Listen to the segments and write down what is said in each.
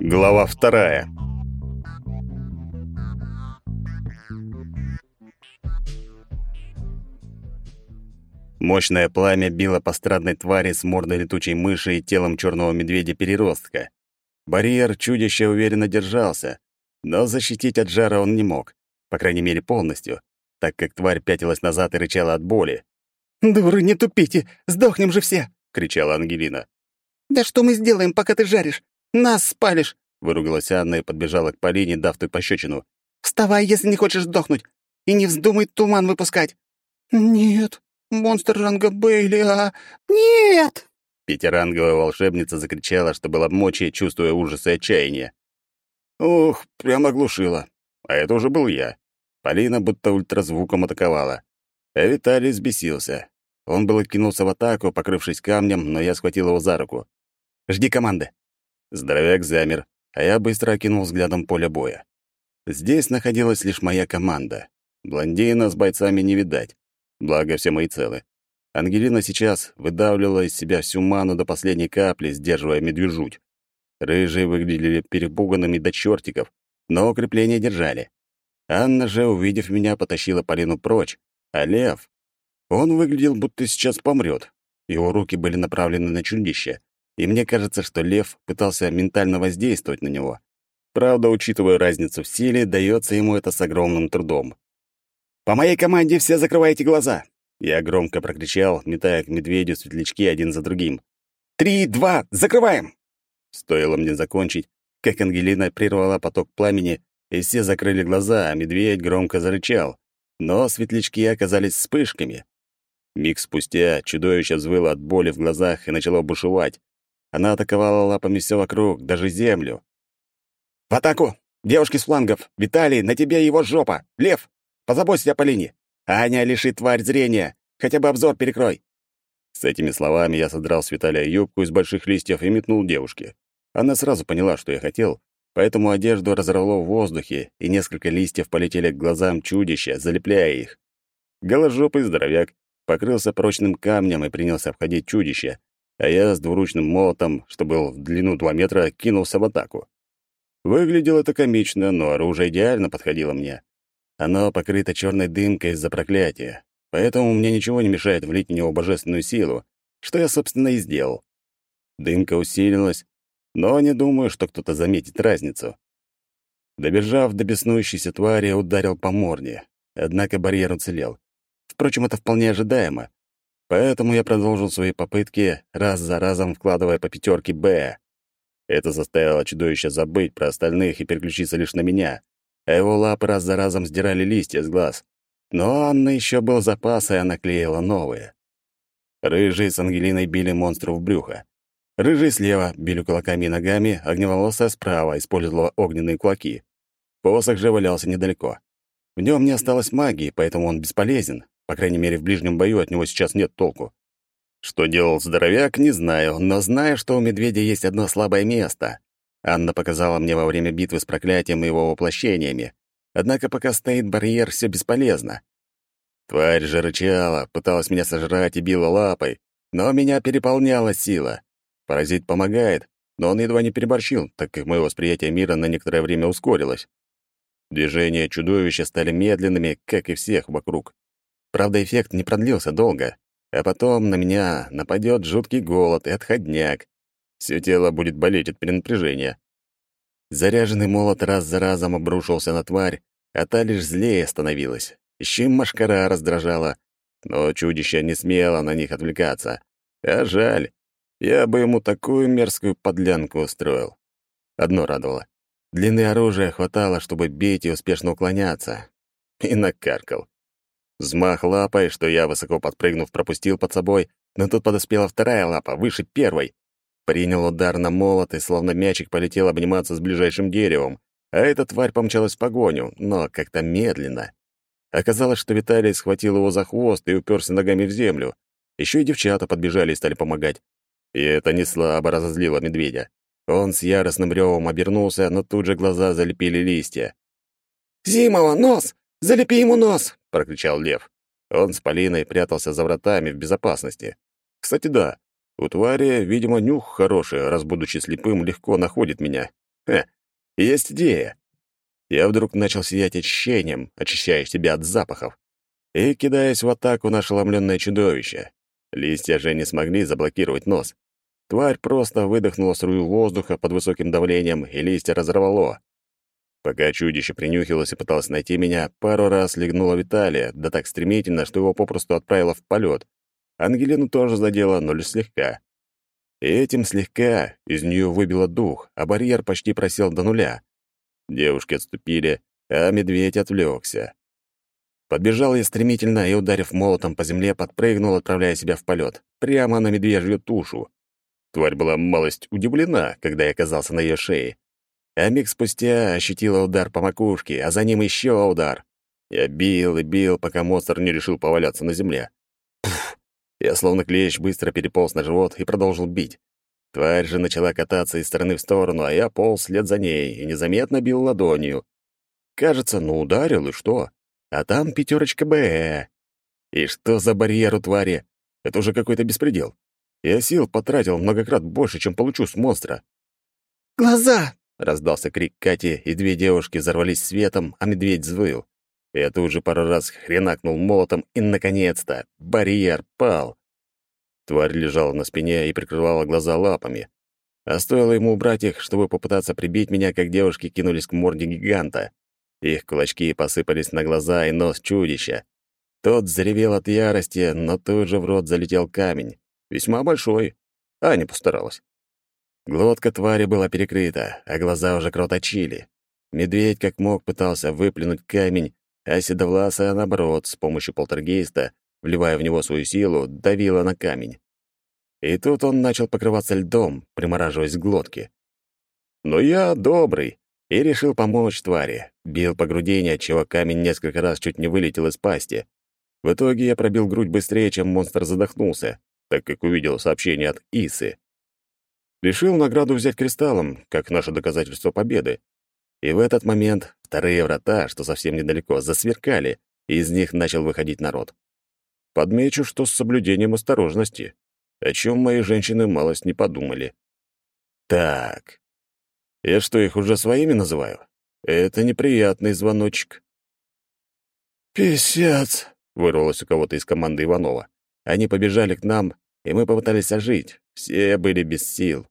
Глава вторая. Мощное пламя било по страдной твари с мордой летучей мыши и телом черного медведя-переростка. Барьер чудища уверенно держался, но защитить от жара он не мог, по крайней мере, полностью, так как тварь пятилась назад и рычала от боли. «Дуры, не тупите! Сдохнем же все!» — кричала Ангелина. «Да что мы сделаем, пока ты жаришь? Нас спалишь!» — выругалась Анна и подбежала к Полине, дав той пощечину. «Вставай, если не хочешь сдохнуть, и не вздумай туман выпускать!» «Нет, монстр ранга Бейли, а... Нет!» Пятиранговая волшебница закричала, что была мочи, чувствуя ужас и отчаяние. Ух, прямо оглушила. А это уже был я. Полина будто ультразвуком атаковала. А Виталий взбесился. Он было кинулся в атаку, покрывшись камнем, но я схватил его за руку. «Жди команды!» Здоровяк замер, а я быстро окинул взглядом поле боя. Здесь находилась лишь моя команда. Блондина с бойцами не видать. Благо, все мои целы. Ангелина сейчас выдавливала из себя всю ману до последней капли, сдерживая медвежуть. Рыжие выглядели перепуганными до чертиков, но укрепления держали. Анна же, увидев меня, потащила Полину прочь, а Лев... Он выглядел, будто сейчас помрет. Его руки были направлены на чудище, и мне кажется, что Лев пытался ментально воздействовать на него. Правда, учитывая разницу в силе, дается ему это с огромным трудом. «По моей команде все закрывайте глаза!» Я громко прокричал, метая к медведю светлячки один за другим. «Три, два, закрываем!» Стоило мне закончить, как Ангелина прервала поток пламени, и все закрыли глаза, а медведь громко зарычал. Но светлячки оказались вспышками. Миг спустя чудовище взвыло от боли в глазах и начало бушевать. Она атаковала лапами все вокруг, даже землю. «В атаку! Девушки с флангов! Виталий, на тебе его жопа! Лев, позаботься о Полине! Аня, лиши тварь зрения! Хотя бы обзор перекрой!» С этими словами я содрал с Виталия юбку из больших листьев и метнул девушке. Она сразу поняла, что я хотел, поэтому одежду разорвало в воздухе, и несколько листьев полетели к глазам чудища, залепляя их. Голожопый здоровяк покрылся прочным камнем и принялся обходить чудище, а я с двуручным молотом, что был в длину два метра, кинулся в атаку. Выглядело это комично, но оружие идеально подходило мне. Оно покрыто черной дымкой из-за проклятия, поэтому мне ничего не мешает влить в него божественную силу, что я, собственно, и сделал. Дымка усилилась, но не думаю, что кто-то заметит разницу. Добежав до беснующейся твари, ударил по морде, однако барьер уцелел. Впрочем, это вполне ожидаемо. Поэтому я продолжил свои попытки, раз за разом вкладывая по пятерке «Б». Это заставило чудовище забыть про остальных и переключиться лишь на меня, а его лапы раз за разом сдирали листья с глаз. Но Анна еще был запас, и она клеила новые. Рыжие с Ангелиной били монстру в брюхо. Рыжий слева били кулаками и ногами, огневолосая справа использовала огненные кулаки. Посох же валялся недалеко. В нем не осталось магии, поэтому он бесполезен. По крайней мере, в ближнем бою от него сейчас нет толку. Что делал здоровяк, не знаю, но знаю, что у медведя есть одно слабое место. Анна показала мне во время битвы с проклятием и его воплощениями. Однако пока стоит барьер, все бесполезно. Тварь же рычала, пыталась меня сожрать и била лапой, но меня переполняла сила. Паразит помогает, но он едва не переборщил, так как мое восприятие мира на некоторое время ускорилось. Движения чудовища стали медленными, как и всех вокруг. Правда, эффект не продлился долго, а потом на меня нападет жуткий голод и отходняк. Все тело будет болеть от перенапряжения. Заряженный молот раз за разом обрушился на тварь, а та лишь злее становилась. Еще и машкара раздражала, но чудище не смело на них отвлекаться. А жаль, я бы ему такую мерзкую подлянку устроил. Одно радовало. Длины оружия хватало, чтобы бить и успешно уклоняться. И накаркал. Взмах лапой, что я, высоко подпрыгнув, пропустил под собой, но тут подоспела вторая лапа, выше первой. Принял удар на молот, и словно мячик полетел обниматься с ближайшим деревом, а эта тварь помчалась в погоню, но как-то медленно. Оказалось, что Виталий схватил его за хвост и уперся ногами в землю. Еще и девчата подбежали и стали помогать. И это не слабо разозлило медведя. Он с яростным ревом обернулся, но тут же глаза залепили листья. «Зимова, нос! Залепи ему нос!» — прокричал лев. Он с Полиной прятался за вратами в безопасности. Кстати, да, у твари, видимо, нюх хороший, раз, будучи слепым, легко находит меня. Ха, есть идея. Я вдруг начал сиять очищением, очищая себя от запахов, и кидаясь в атаку на ошеломленное чудовище. Листья же не смогли заблокировать нос. Тварь просто выдохнула струю воздуха под высоким давлением, и листья разорвало. Пока чудище принюхилось и пыталось найти меня, пару раз легнула Виталия, да так стремительно, что его попросту отправило в полет. Ангелину тоже задело, но лишь слегка. И этим слегка из нее выбило дух, а барьер почти просел до нуля. Девушки отступили, а медведь отвлекся. Подбежал я стремительно и, ударив молотом по земле, подпрыгнул, отправляя себя в полет, прямо на медвежью тушу. Тварь была малость удивлена, когда я оказался на ее шее. А миг спустя ощутила удар по макушке, а за ним еще удар. Я бил и бил, пока монстр не решил поваляться на земле. Пфф! Я словно клещ быстро переполз на живот и продолжил бить. Тварь же начала кататься из стороны в сторону, а я полз вслед за ней и незаметно бил ладонью. Кажется, ну ударил, и что? А там пятерочка Б. И что за барьер у твари? Это уже какой-то беспредел. Я сил потратил многократно больше, чем получу с монстра. «Глаза!» Раздался крик Кати, и две девушки взорвались светом, а медведь взвыл. Я тут же пару раз хренакнул молотом, и, наконец-то, барьер пал. Тварь лежала на спине и прикрывала глаза лапами. А стоило ему убрать их, чтобы попытаться прибить меня, как девушки кинулись к морде гиганта. Их кулачки посыпались на глаза и нос чудища. Тот заревел от ярости, но тут же в рот залетел камень. Весьма большой. Аня постаралась. Глотка твари была перекрыта, а глаза уже кровоточили. Медведь как мог пытался выплюнуть камень, а седовласая, наоборот, с помощью полтергейста, вливая в него свою силу, давила на камень. И тут он начал покрываться льдом, примораживаясь к глотке. Но я добрый и решил помочь твари. Бил по грудине, отчего камень несколько раз чуть не вылетел из пасти. В итоге я пробил грудь быстрее, чем монстр задохнулся, так как увидел сообщение от Исы. Решил награду взять кристаллом, как наше доказательство победы. И в этот момент вторые врата, что совсем недалеко, засверкали, и из них начал выходить народ. Подмечу, что с соблюдением осторожности, о чем мои женщины малость не подумали. Так, я что, их уже своими называю? Это неприятный звоночек. «Писец!» — вырвалось у кого-то из команды Иванова. Они побежали к нам, и мы попытались ожить. Все были без сил.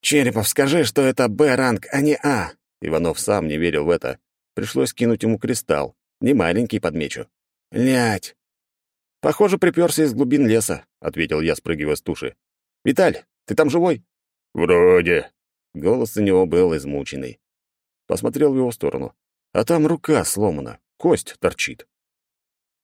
«Черепов, скажи, что это Б-ранг, а не А!» Иванов сам не верил в это. Пришлось кинуть ему кристалл. Не маленький, подмечу. «Лять!» «Похоже, приперся из глубин леса», — ответил я, спрыгивая с туши. «Виталь, ты там живой?» «Вроде». Голос у него был измученный. Посмотрел в его сторону. А там рука сломана, кость торчит.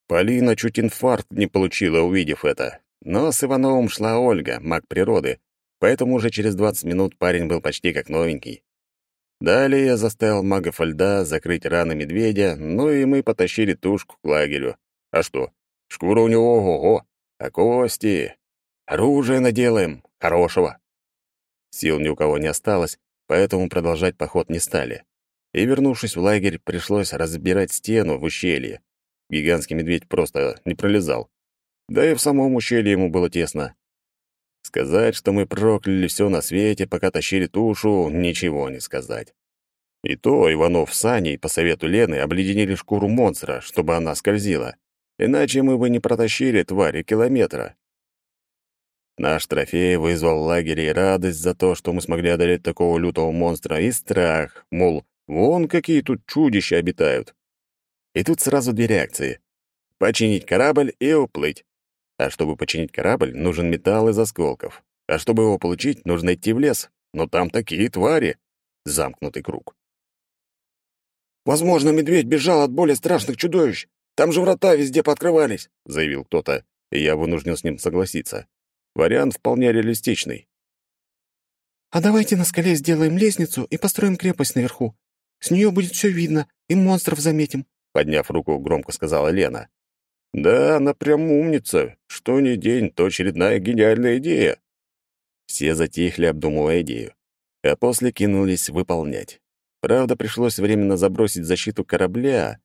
Полина чуть инфаркт не получила, увидев это. Но с Ивановым шла Ольга, маг природы, поэтому уже через 20 минут парень был почти как новенький. Далее я заставил магов льда закрыть раны медведя, ну и мы потащили тушку к лагерю. А что? Шкура у него ого-го, а кости... Оружие наделаем, хорошего. Сил ни у кого не осталось, поэтому продолжать поход не стали. И, вернувшись в лагерь, пришлось разбирать стену в ущелье. Гигантский медведь просто не пролезал. Да и в самом ущелье ему было тесно. Сказать, что мы прокляли все на свете, пока тащили тушу, ничего не сказать. И то Иванов с Аней по совету Лены обледенили шкуру монстра, чтобы она скользила. Иначе мы бы не протащили твари километра. Наш трофей вызвал в лагере и радость за то, что мы смогли одолеть такого лютого монстра, и страх, мол, вон какие тут чудища обитают. И тут сразу две реакции. Починить корабль и уплыть. А чтобы починить корабль, нужен металл из осколков. А чтобы его получить, нужно идти в лес. Но там такие твари. Замкнутый круг. «Возможно, медведь бежал от более страшных чудовищ. Там же врата везде пооткрывались», — заявил кто-то, и я вынужден с ним согласиться. Вариант вполне реалистичный. «А давайте на скале сделаем лестницу и построим крепость наверху. С нее будет все видно, и монстров заметим», — подняв руку, громко сказала Лена. Да, она прям умница. Что ни день, то очередная гениальная идея. Все затихли, обдумывая идею, а после кинулись выполнять. Правда, пришлось временно забросить защиту корабля,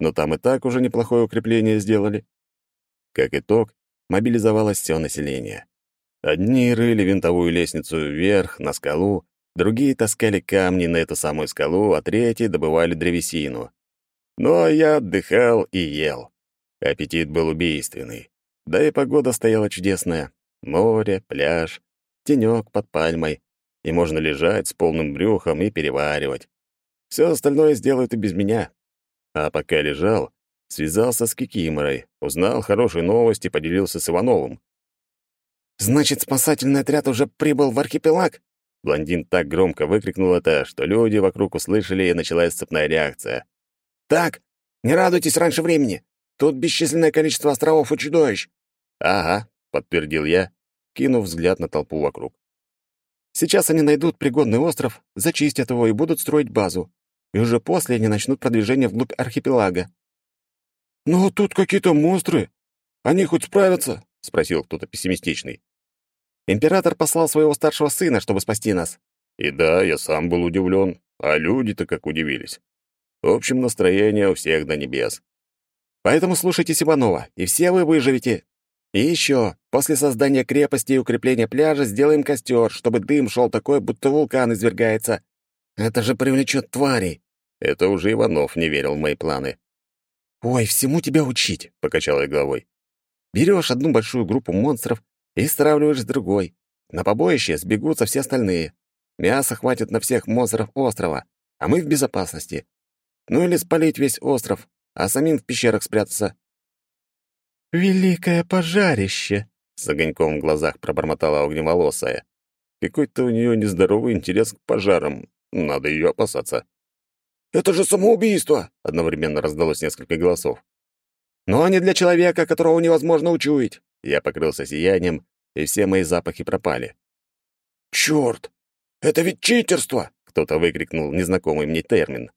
но там и так уже неплохое укрепление сделали. Как итог, мобилизовалось все население. Одни рыли винтовую лестницу вверх, на скалу, другие таскали камни на эту самую скалу, а третьи добывали древесину. Но я отдыхал и ел. Аппетит был убийственный. Да и погода стояла чудесная. Море, пляж, тенек под пальмой. И можно лежать с полным брюхом и переваривать. Все остальное сделают и без меня. А пока лежал, связался с Кикиморой, узнал хорошие новости, поделился с Ивановым. «Значит, спасательный отряд уже прибыл в архипелаг?» Блондин так громко выкрикнул это, что люди вокруг услышали, и началась цепная реакция. «Так, не радуйтесь раньше времени. Тут бесчисленное количество островов и чудовищ». «Ага», — подтвердил я, кинув взгляд на толпу вокруг. «Сейчас они найдут пригодный остров, зачистят его и будут строить базу. И уже после они начнут продвижение вглубь архипелага». «Но тут какие-то монстры. Они хоть справятся?» — спросил кто-то пессимистичный. Император послал своего старшего сына, чтобы спасти нас. И да, я сам был удивлен, а люди-то как удивились. В общем, настроение у всех до небес. Поэтому слушайте Иванова, и все вы выживете. И еще, после создания крепости и укрепления пляжа сделаем костер, чтобы дым шел такой, будто вулкан извергается. Это же привлечет тварей. Это уже Иванов не верил в мои планы. «Ой, всему тебя учить», — покачал я головой. «Берешь одну большую группу монстров и стравливаешь с другой. На побоище сбегутся все остальные. Мяса хватит на всех монстров острова, а мы в безопасности. Ну или спалить весь остров, а самим в пещерах спрятаться. «Великое пожарище!» — с огоньком в глазах пробормотала огневолосая. Какой-то у нее нездоровый интерес к пожарам. Надо ее опасаться. «Это же самоубийство!» — одновременно раздалось несколько голосов. «Но не для человека, которого невозможно учуять. Я покрылся сиянием, и все мои запахи пропали. «Чёрт! Это ведь читерство!» — кто-то выкрикнул незнакомый мне термин.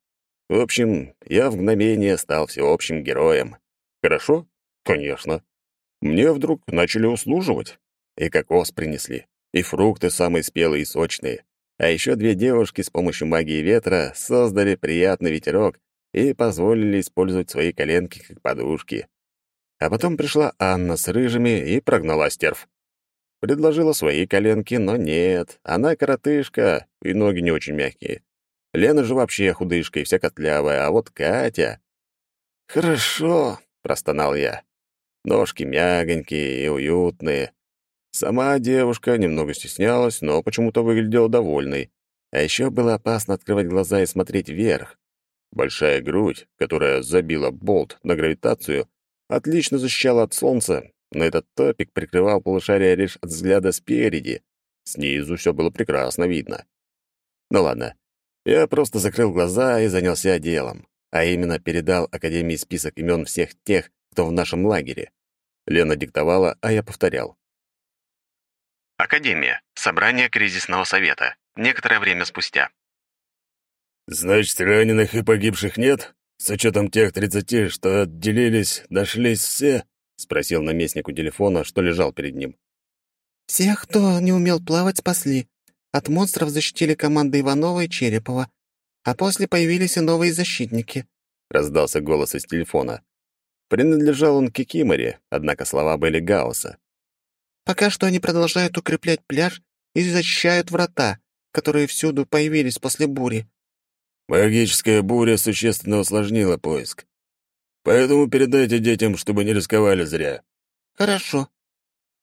В общем, я в мгновение стал всеобщим героем. Хорошо? Конечно. Мне вдруг начали услуживать. И кокос принесли, и фрукты самые спелые и сочные. А еще две девушки с помощью магии ветра создали приятный ветерок и позволили использовать свои коленки как подушки. А потом пришла Анна с рыжими и прогнала стерв. Предложила свои коленки, но нет, она коротышка, и ноги не очень мягкие. Лена же вообще худышка и вся котлявая, а вот Катя... «Хорошо», — простонал я. Ножки мягонькие и уютные. Сама девушка немного стеснялась, но почему-то выглядела довольной. А еще было опасно открывать глаза и смотреть вверх. Большая грудь, которая забила болт на гравитацию, отлично защищала от солнца, но этот топик прикрывал полушарие лишь от взгляда спереди. Снизу все было прекрасно видно. Ну ладно, я просто закрыл глаза и занялся делом, а именно передал Академии список имен всех тех, кто в нашем лагере. Лена диктовала, а я повторял. Академия. Собрание кризисного совета. Некоторое время спустя. «Значит, раненых и погибших нет?» «С учетом тех тридцати, что отделились, нашлись все?» — спросил наместник у телефона, что лежал перед ним. «Всех, кто не умел плавать, спасли. От монстров защитили команды Иванова и Черепова. А после появились и новые защитники», — раздался голос из телефона. Принадлежал он Кикиморе, однако слова были Гаусса. «Пока что они продолжают укреплять пляж и защищают врата, которые всюду появились после бури. Магическая буря существенно усложнила поиск. Поэтому передайте детям, чтобы не рисковали зря. Хорошо.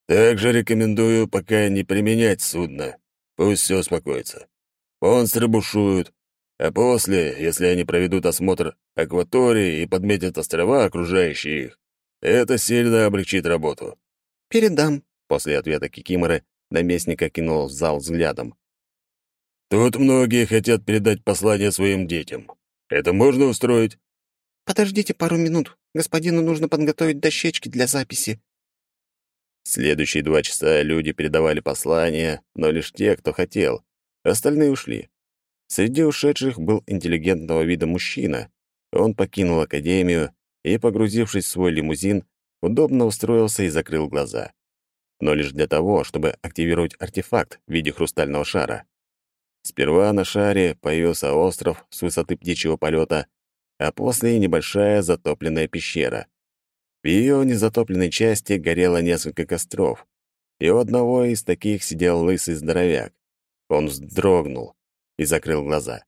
Также рекомендую пока не применять судно. Пусть все успокоится. Монстры бушуют, а после, если они проведут осмотр акватории и подметят острова, окружающие их, это сильно облегчит работу. Передам. После ответа Кикиморы наместника кинул в зал взглядом. Тут многие хотят передать послание своим детям. Это можно устроить? Подождите пару минут. Господину нужно подготовить дощечки для записи. Следующие два часа люди передавали послания, но лишь те, кто хотел. Остальные ушли. Среди ушедших был интеллигентного вида мужчина. Он покинул академию и, погрузившись в свой лимузин, удобно устроился и закрыл глаза. Но лишь для того, чтобы активировать артефакт в виде хрустального шара. Сперва на шаре появился остров с высоты птичьего полета, а после небольшая затопленная пещера. В ее незатопленной части горело несколько костров, и у одного из таких сидел лысый здоровяк. Он вздрогнул, и закрыл глаза.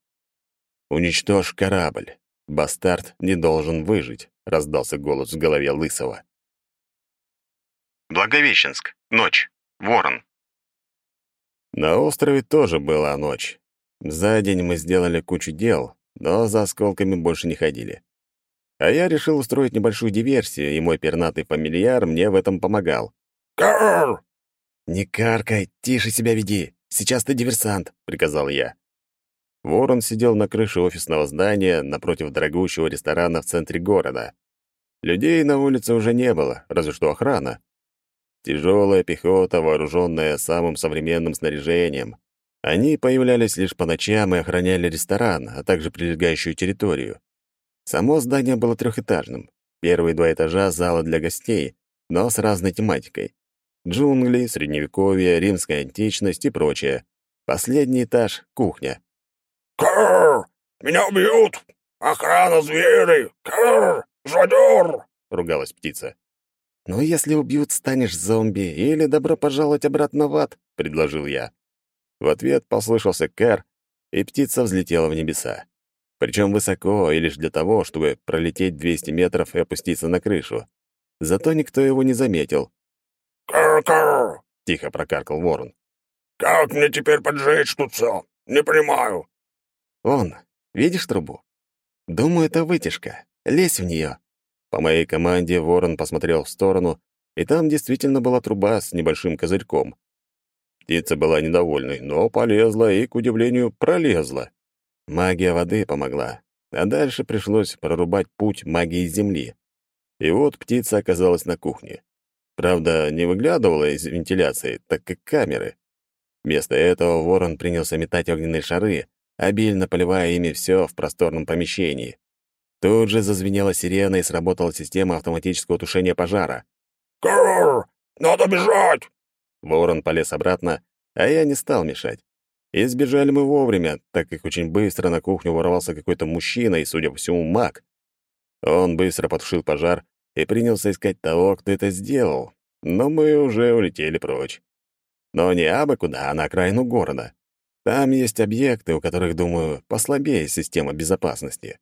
«Уничтожь корабль. Бастард не должен выжить», — раздался голос в голове Лысого. Благовещенск. Ночь. Ворон. На острове тоже была ночь. За день мы сделали кучу дел, но за осколками больше не ходили. А я решил устроить небольшую диверсию, и мой пернатый фамильяр мне в этом помогал. «Карр!» «Не каркай, тише себя веди. Сейчас ты диверсант», — приказал я. Ворон сидел на крыше офисного здания напротив дорогущего ресторана в центре города. Людей на улице уже не было, разве что охрана. Тяжелая пехота, вооруженная самым современным снаряжением. Они появлялись лишь по ночам и охраняли ресторан, а также прилегающую территорию. Само здание было трехэтажным. Первые два этажа — зала для гостей, но с разной тематикой. Джунгли, средневековье, римская античность и прочее. Последний этаж — кухня. «Карр! Меня убьют! Охрана звери! Карр! Жадер!» — ругалась птица. «Ну, если убьют, станешь зомби, или добро пожаловать обратно в ад», — предложил я. В ответ послышался кар, и птица взлетела в небеса. Причем высоко, и лишь для того, чтобы пролететь 200 метров и опуститься на крышу. Зато никто его не заметил. «Карр-карр!» — тихо прокаркал ворон. «Как мне теперь поджечь тут все? Не понимаю». «Вон, видишь трубу? Думаю, это вытяжка. Лезь в нее. По моей команде ворон посмотрел в сторону, и там действительно была труба с небольшим козырьком. Птица была недовольной, но полезла и, к удивлению, пролезла. Магия воды помогла, а дальше пришлось прорубать путь магии земли. И вот птица оказалась на кухне. Правда, не выглядывала из вентиляции, так как камеры. Вместо этого ворон принялся метать огненные шары, обильно поливая ими все в просторном помещении. Тут же зазвенела сирена и сработала система автоматического тушения пожара. «Карр! Надо бежать!» Ворон полез обратно, а я не стал мешать. И сбежали мы вовремя, так как очень быстро на кухню ворвался какой-то мужчина и, судя по всему, маг. Он быстро потушил пожар и принялся искать того, кто это сделал, но мы уже улетели прочь. Но не абы куда, а на окраину города. Там есть объекты, у которых, думаю, послабее система безопасности.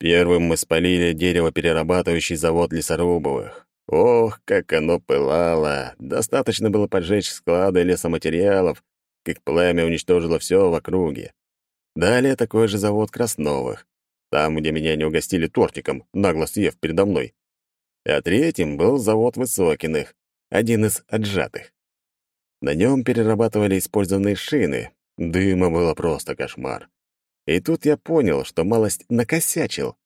Первым мы спалили деревоперерабатывающий завод лесорубовых. Ох, как оно пылало! Достаточно было поджечь склады лесоматериалов, как пламя уничтожило все в округе. Далее такой же завод Красновых, там, где меня не угостили тортиком, нагло съев передо мной. А третьим был завод Высокиных, один из отжатых. На нем перерабатывали использованные шины, дыма было просто кошмар. И тут я понял, что малость накосячил.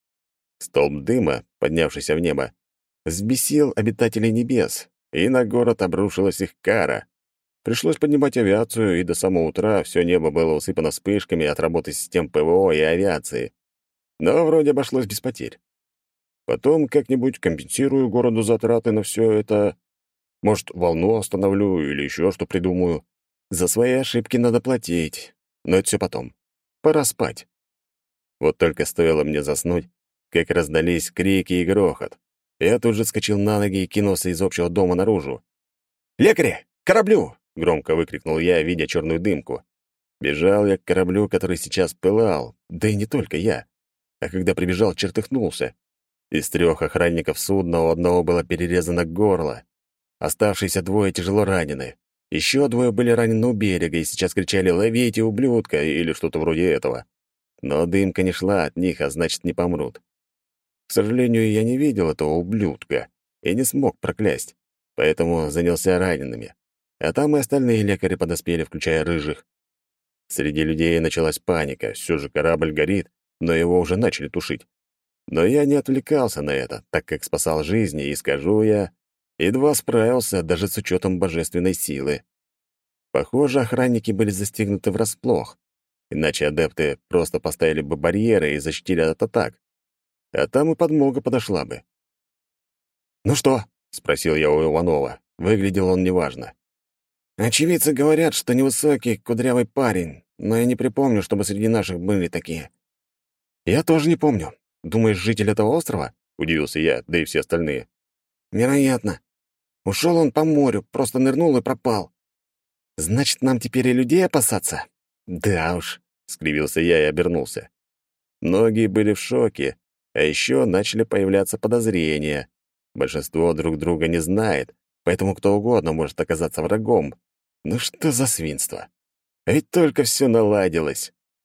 Столб дыма, поднявшийся в небо, взбесил обитателей небес, и на город обрушилась их кара. Пришлось поднимать авиацию, и до самого утра все небо было усыпано вспышками от работы систем ПВО и авиации. Но вроде обошлось без потерь. Потом как-нибудь компенсирую городу затраты на все это. Может, волну остановлю или еще что придумаю. За свои ошибки надо платить. Но это все потом. Пора спать. Вот только стоило мне заснуть, как раздались крики и грохот. Я тут же скочил на ноги и кинулся из общего дома наружу. «Лекари! Кораблю!» — громко выкрикнул я, видя черную дымку. Бежал я к кораблю, который сейчас пылал, да и не только я. А когда прибежал, чертыхнулся. Из трех охранников судна у одного было перерезано горло. Оставшиеся двое тяжело ранены. Еще двое были ранены у берега и сейчас кричали «Ловите, ублюдка!» или что-то вроде этого. Но дымка не шла от них, а значит, не помрут. К сожалению, я не видел этого ублюдка и не смог проклясть, поэтому занялся ранеными. А там и остальные лекари подоспели, включая рыжих. Среди людей началась паника, все же корабль горит, но его уже начали тушить. Но я не отвлекался на это, так как спасал жизни, и, скажу я, едва справился даже с учетом божественной силы. Похоже, охранники были застигнуты врасплох, иначе адепты просто поставили бы барьеры и защитили от атак. А там и подмога подошла бы. «Ну что?» — спросил я у Иванова. Выглядел он неважно. «Очевидцы говорят, что невысокий, кудрявый парень, но я не припомню, чтобы среди наших были такие». «Я тоже не помню. Думаешь, житель этого острова?» — удивился я, да и все остальные. «Вероятно. Ушел он по морю, просто нырнул и пропал. Значит, нам теперь и людей опасаться? «Да уж», — скривился я и обернулся. Многие были в шоке, а еще начали появляться подозрения. Большинство друг друга не знает, поэтому кто угодно может оказаться врагом. Ну что за свинство? Ведь только все наладилось.